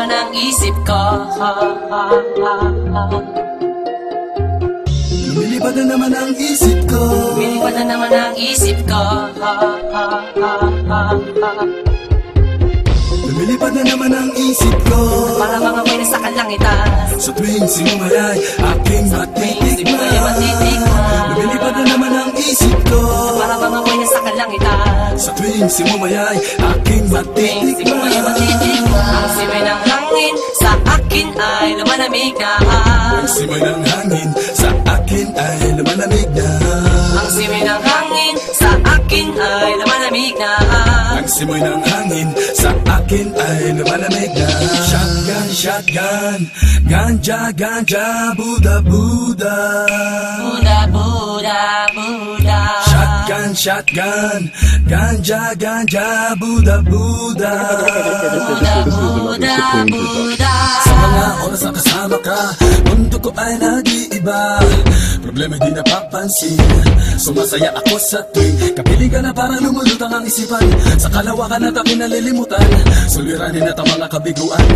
naman ang isip ko. Ha, ha, ha, ha. Lumilipad na naman ang isip ko. Pinipad na naman ang isip ko. Ha, ha, ha, ha, ha. Lumilipad na naman ang isip ko. Para mga may nasa kalangitan Sa tuwing sinumayay aking matitikman. Lumilipad na naman ang isip ko aking ay matitikman. Ang simay ng hangin sa akin ay lumalamig na Ang simoy ng hangin sa akin ay lumalamig na. Ang simay ng hangin sa akin ay lumalamig na. Ang simoy ng hangin sa akin ay lumalamig na. Shotgun, shotgun, ganja, ganja, Buddha, Buddha. Buda, Buda, Buda Shotgun, shotgun, ganja, ganja, Buddha, Buddha. Buda, Buda, Buda Sa mga oras na kasama ka ko ay nag-iiba. Problema di napapansin. Sumasaya ako sa tuwing Kapiling ka na parang lumulutang ang isipan. Sa kalawakan at aking nalilimutan. Suliranin at ang mga kabiguan.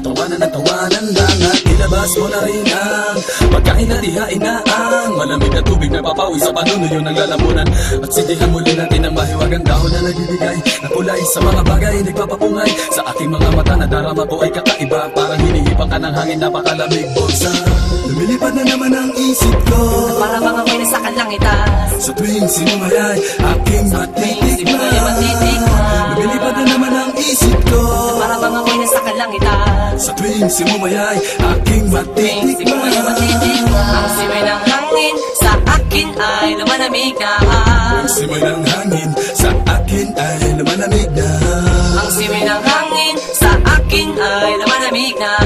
Tawanan ng tawanan lang At ilabas mo na rin ang Pagkain at ihain na ang Malamig na tubig na papawi sa panunuyo ng lalamunan. At sindihan muli natin ang mahiwagang dahon na nagbibigay Ng kulay sa mga bagay nagpapapungay. Sa aking mga mata na darama ko ay kakaiba. Parang hinihipang ka ng hangin napakalamig bulsa Lumilipad na naman ang isip ko. Para mga may nasa kalangitan. Sa tuwing sinumayay aking matitikman. Lumilipad na naman ang isip ko. Para mga may nasa kalangitan. Sa tuwing sinumayay aking matitikman. Ang simay ng hangin sa akin ay lumalamig na Ang simoy ng hangin sa akin ay lumalamig na Ang simay ng hangin sa akin ay lumalamig na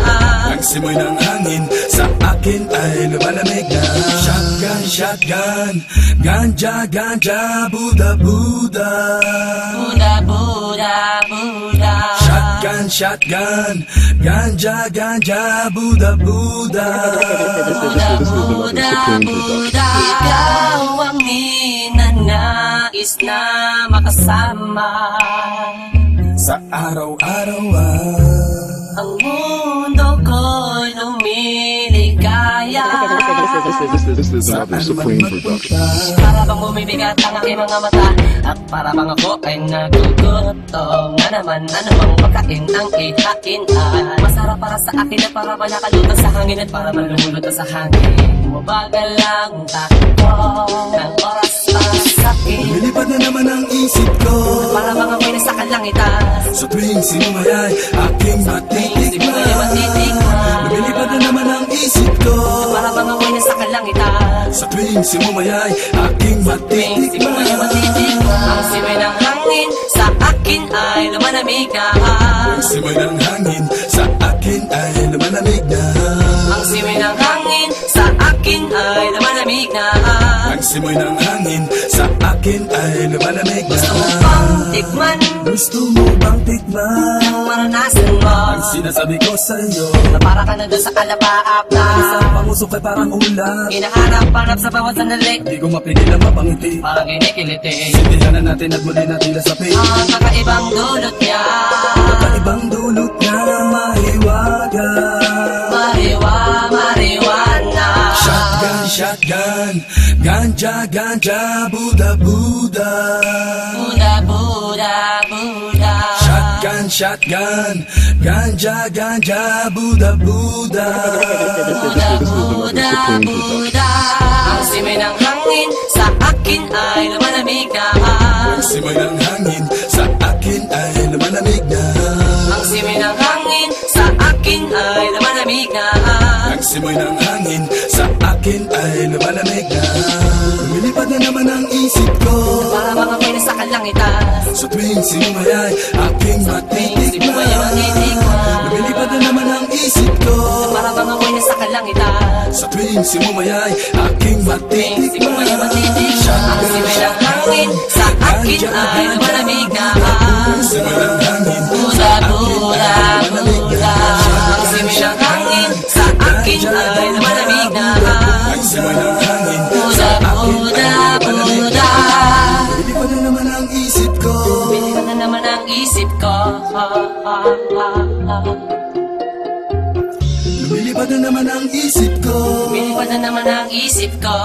simoy ng hangin sa akin ay lumalamig na. Shotgun, shotgun, ganja, ganja, Buddha, Buddha. Buda, Buda, Buda Shotgun, shotgun, ganja, ganja, Buddha, Buddha. Buda, Buda, Buda Ikaw ang ninanais na makasama. Sa araw-araw ah Ang mundo ko'y lumiligaya This, this, this is another Supreme production. Para bang bumibigat ang aking mga mata? At para bang ako ay nagugutom Na naman ano bang pagkain ang ihain? Ay Masarap para sa akin at para ba nakaluto sa hangin At para man lumuluto sa hangin. Bumagal lang takbo ng oras para sa akin. Lumilipad na naman ang isip ko. Para bang ako'y nasa kalangitan Sa tuwing aking mo ay matitikman. Lumilipad na naman ang isip ko. Para bang ako'y nasa kalangitan. Sa tuwing aking mo ay matitikman matitikman. Ang simay ng hangin sa akin ay lumalamig na Ang simoy ng hangin sa akin ay lumalamig na Ang simay ng hangin sa akin ay lumalamig na simoy ng hangin. Sa akin ay lumalamig na. Gusto mo bang tikman? Gusto mo bang tikman? Ang maranasan mo. Ang sinasabi ko sa'yo. Na para ka na doon sa kalapaap na. Isang pangusok ay parang ulam Hinaharap-harap sa bawat sandali. Di ko mapigil ang mapangiti. Parang kinikiliti. Sindihan na natin at muli na tila sa pig Ang kakaibang dulot niya. Kakaibang dulot niya. Mahiwaga. Mariwa, Ganja, ganja, Buddha, Buddha. Buda, Buda, Buda Shotgun, shotgun. Ganja, ganja, Buddha, Buddha. Buda, Buda, Buda Ang simay ng hangin sa akin ay lumalamig na. Ang simoy ng hangin sa akin ay lumalamig na. Ang simay ng hangin sa akin ay lumalamig na. Ang Simoy ng hangin sa akin ay lumalamig Tuwing sinumayay aking Sinumayay matitikman. Lumilipad na naman ang isip ko. Para mga may nasa kalangitan Sa tuwing sinumayay aking simoy ay matitikman Ang simoy ng hangin sa akin ay malamig na isip ko Lumilipad na naman ang isip ko. Biniwan na naman ang isip ko